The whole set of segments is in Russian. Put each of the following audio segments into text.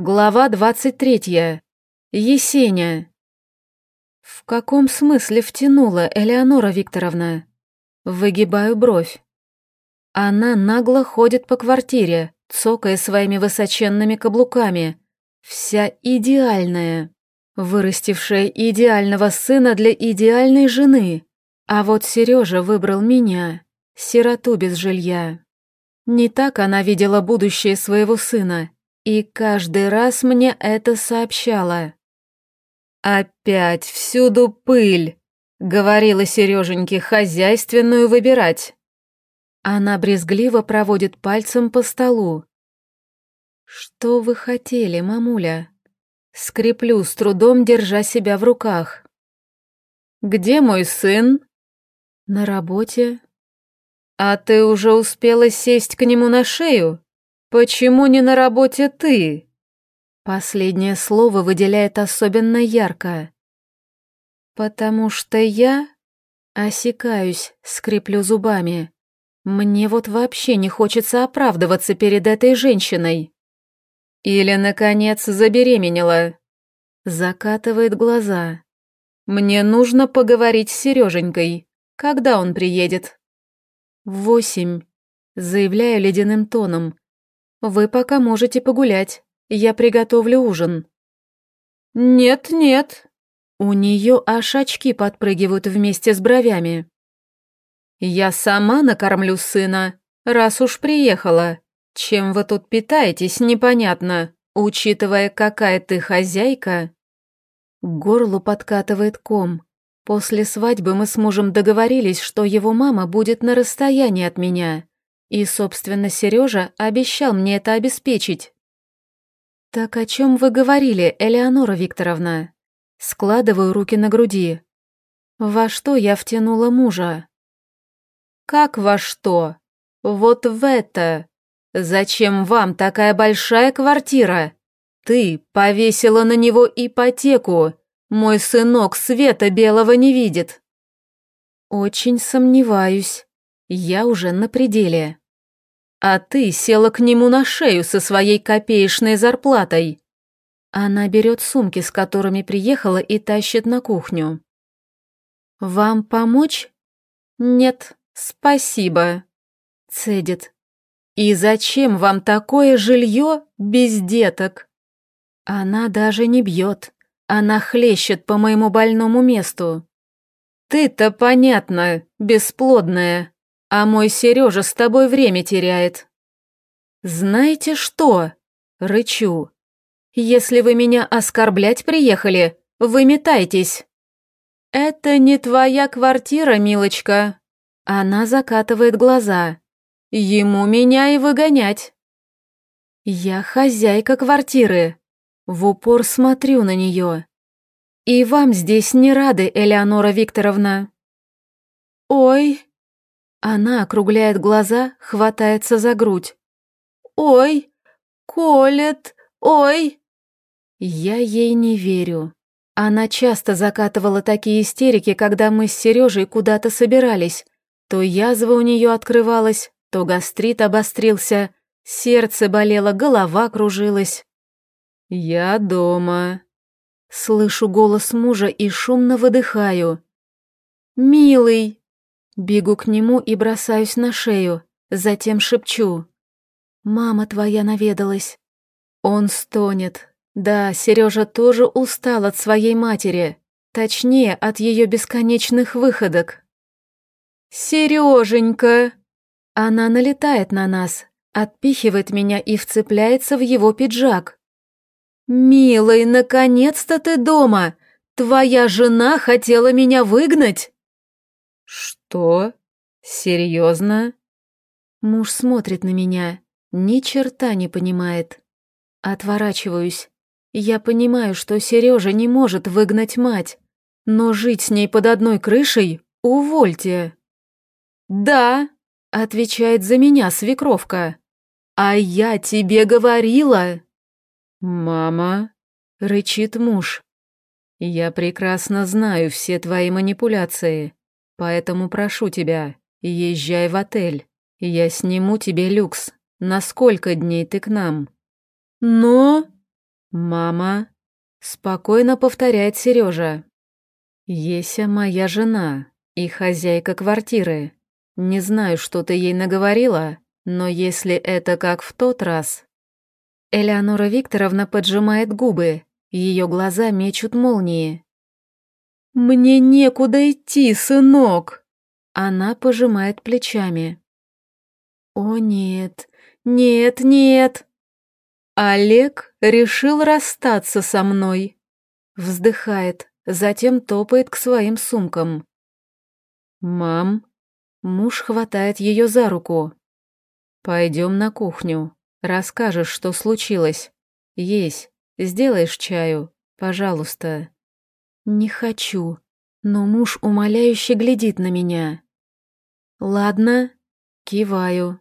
Глава двадцать третья. Есеня. В каком смысле втянула Элеонора Викторовна? Выгибаю бровь. Она нагло ходит по квартире, цокая своими высоченными каблуками. Вся идеальная, вырастившая идеального сына для идеальной жены. А вот Сережа выбрал меня, сироту без жилья. Не так она видела будущее своего сына, и каждый раз мне это сообщала. «Опять всюду пыль», — говорила Сереженьке, — «хозяйственную выбирать». Она брезгливо проводит пальцем по столу. «Что вы хотели, мамуля?» Скреплю, с трудом держа себя в руках. «Где мой сын?» «На работе». «А ты уже успела сесть к нему на шею? Почему не на работе ты?» Последнее слово выделяет особенно ярко. «Потому что я...» Осекаюсь, скреплю зубами. Мне вот вообще не хочется оправдываться перед этой женщиной. Или, наконец, забеременела. Закатывает глаза. Мне нужно поговорить с Сереженькой. Когда он приедет? «Восемь», — заявляю ледяным тоном. «Вы пока можете погулять. Я приготовлю ужин». «Нет, нет». У нее аж очки подпрыгивают вместе с бровями. «Я сама накормлю сына, раз уж приехала. Чем вы тут питаетесь, непонятно, учитывая, какая ты хозяйка». К горлу подкатывает ком. После свадьбы мы с мужем договорились, что его мама будет на расстоянии от меня. И, собственно, Сережа обещал мне это обеспечить. «Так о чем вы говорили, Элеонора Викторовна?» Складываю руки на груди. «Во что я втянула мужа?» «Как во что? Вот в это! Зачем вам такая большая квартира? Ты повесила на него ипотеку, мой сынок света белого не видит. Очень сомневаюсь. Я уже на пределе. А ты села к нему на шею со своей копеечной зарплатой. Она берет сумки, с которыми приехала, и тащит на кухню. «Вам помочь?» «Нет, спасибо», — цедит. «И зачем вам такое жилье без деток?» Она даже не бьет. Она хлещет по моему больному месту. Ты-то, понятно, бесплодная, а мой Сережа с тобой время теряет. Знаете что? Рычу. Если вы меня оскорблять приехали, вы метайтесь. Это не твоя квартира, милочка. Она закатывает глаза. Ему меня и выгонять. Я хозяйка квартиры. В упор смотрю на нее. «И вам здесь не рады, Элеонора Викторовна». «Ой!» Она округляет глаза, хватается за грудь. «Ой! Колет! Ой!» Я ей не верю. Она часто закатывала такие истерики, когда мы с Сережей куда-то собирались. То язва у нее открывалась, то гастрит обострился, сердце болело, голова кружилась. «Я дома». Слышу голос мужа и шумно выдыхаю. «Милый!» Бегу к нему и бросаюсь на шею, затем шепчу. «Мама твоя наведалась». Он стонет. Да, Сережа тоже устал от своей матери, точнее, от ее бесконечных выходок. «Сереженька!» Она налетает на нас, отпихивает меня и вцепляется в его пиджак. «Милый, наконец-то ты дома! Твоя жена хотела меня выгнать!» «Что? Серьезно?» Муж смотрит на меня, ни черта не понимает. Отворачиваюсь. Я понимаю, что Сережа не может выгнать мать, но жить с ней под одной крышей — увольте. «Да», — отвечает за меня свекровка. «А я тебе говорила!» «Мама», — рычит муж, — «я прекрасно знаю все твои манипуляции, поэтому прошу тебя, езжай в отель, я сниму тебе люкс. На сколько дней ты к нам?» «Но...» «Мама», — спокойно повторяет Сережа. «Еся моя жена и хозяйка квартиры. Не знаю, что ты ей наговорила, но если это как в тот раз...» Элеонора Викторовна поджимает губы, ее глаза мечут молнии. «Мне некуда идти, сынок!» Она пожимает плечами. «О нет, нет, нет!» Олег решил расстаться со мной. Вздыхает, затем топает к своим сумкам. «Мам?» Муж хватает ее за руку. «Пойдем на кухню. Расскажешь, что случилось. Есть, сделаешь чаю, пожалуйста». Не хочу, но муж умоляюще глядит на меня. Ладно, киваю.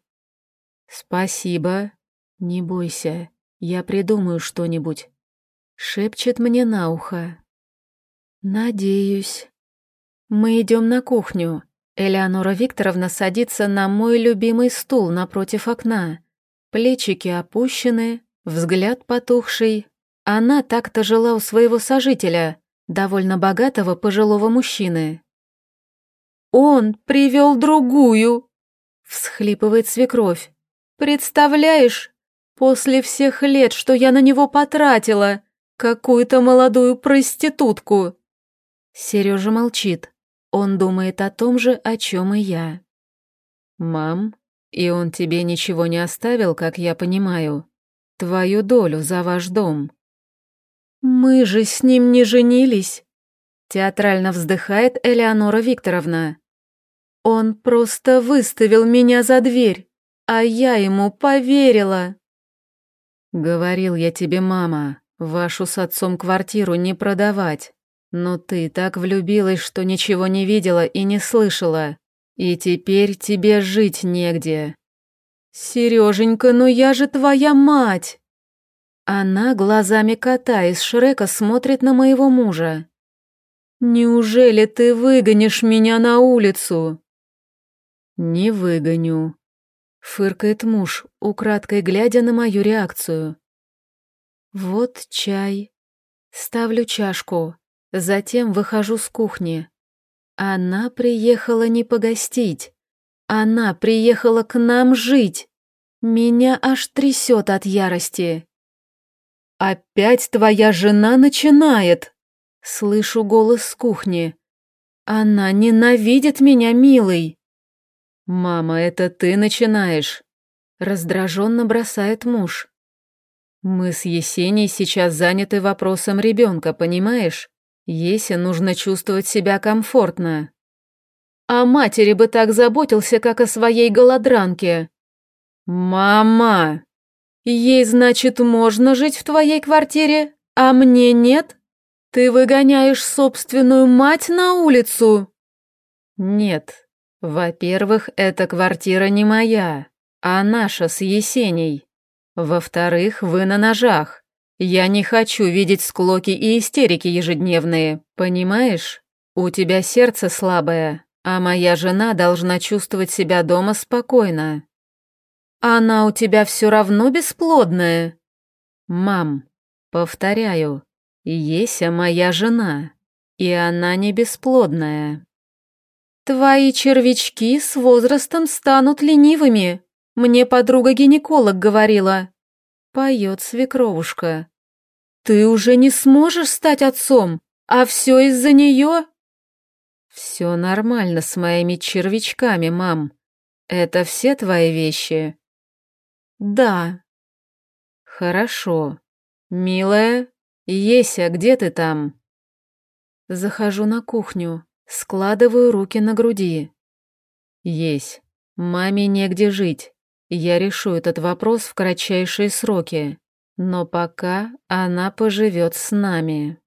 Спасибо. Не бойся, я придумаю что-нибудь. Шепчет мне на ухо. Надеюсь. Мы идем на кухню. Элеонора Викторовна садится на мой любимый стул напротив окна. Плечики опущены, взгляд потухший. Она так-то жила у своего сожителя, довольно богатого пожилого мужчины. «Он привел другую!» — всхлипывает свекровь. «Представляешь, после всех лет, что я на него потратила, какую-то молодую проститутку!» Сережа молчит. Он думает о том же, о чем и я. «Мам, и он тебе ничего не оставил, как я понимаю? Твою долю за ваш дом?» «Мы же с ним не женились», — театрально вздыхает Элеонора Викторовна. «Он просто выставил меня за дверь, а я ему поверила». «Говорил я тебе, мама, вашу с отцом квартиру не продавать, но ты так влюбилась, что ничего не видела и не слышала, и теперь тебе жить негде». «Сереженька, ну я же твоя мать!» Она глазами кота из Шрека смотрит на моего мужа. «Неужели ты выгонишь меня на улицу?» «Не выгоню», — фыркает муж, украдкой глядя на мою реакцию. «Вот чай. Ставлю чашку, затем выхожу с кухни. Она приехала не погостить. Она приехала к нам жить. Меня аж трясет от ярости. «Опять твоя жена начинает!» Слышу голос с кухни. «Она ненавидит меня, милый!» «Мама, это ты начинаешь!» Раздраженно бросает муж. «Мы с Есенией сейчас заняты вопросом ребенка, понимаешь? Есе нужно чувствовать себя комфортно». «О матери бы так заботился, как о своей голодранке!» «Мама!» Ей, значит, можно жить в твоей квартире, а мне нет? Ты выгоняешь собственную мать на улицу? Нет. Во-первых, эта квартира не моя, а наша с Есеней. Во-вторых, вы на ножах. Я не хочу видеть склоки и истерики ежедневные, понимаешь? У тебя сердце слабое, а моя жена должна чувствовать себя дома спокойно. «Она у тебя все равно бесплодная?» «Мам, повторяю, Еся моя жена, и она не бесплодная». «Твои червячки с возрастом станут ленивыми, мне подруга-гинеколог говорила», — поет свекровушка. «Ты уже не сможешь стать отцом, а все из-за нее?» «Все нормально с моими червячками, мам. Это все твои вещи?» «Да». «Хорошо. Милая, Еся, где ты там?» Захожу на кухню, складываю руки на груди. «Есть. Маме негде жить. Я решу этот вопрос в кратчайшие сроки. Но пока она поживет с нами».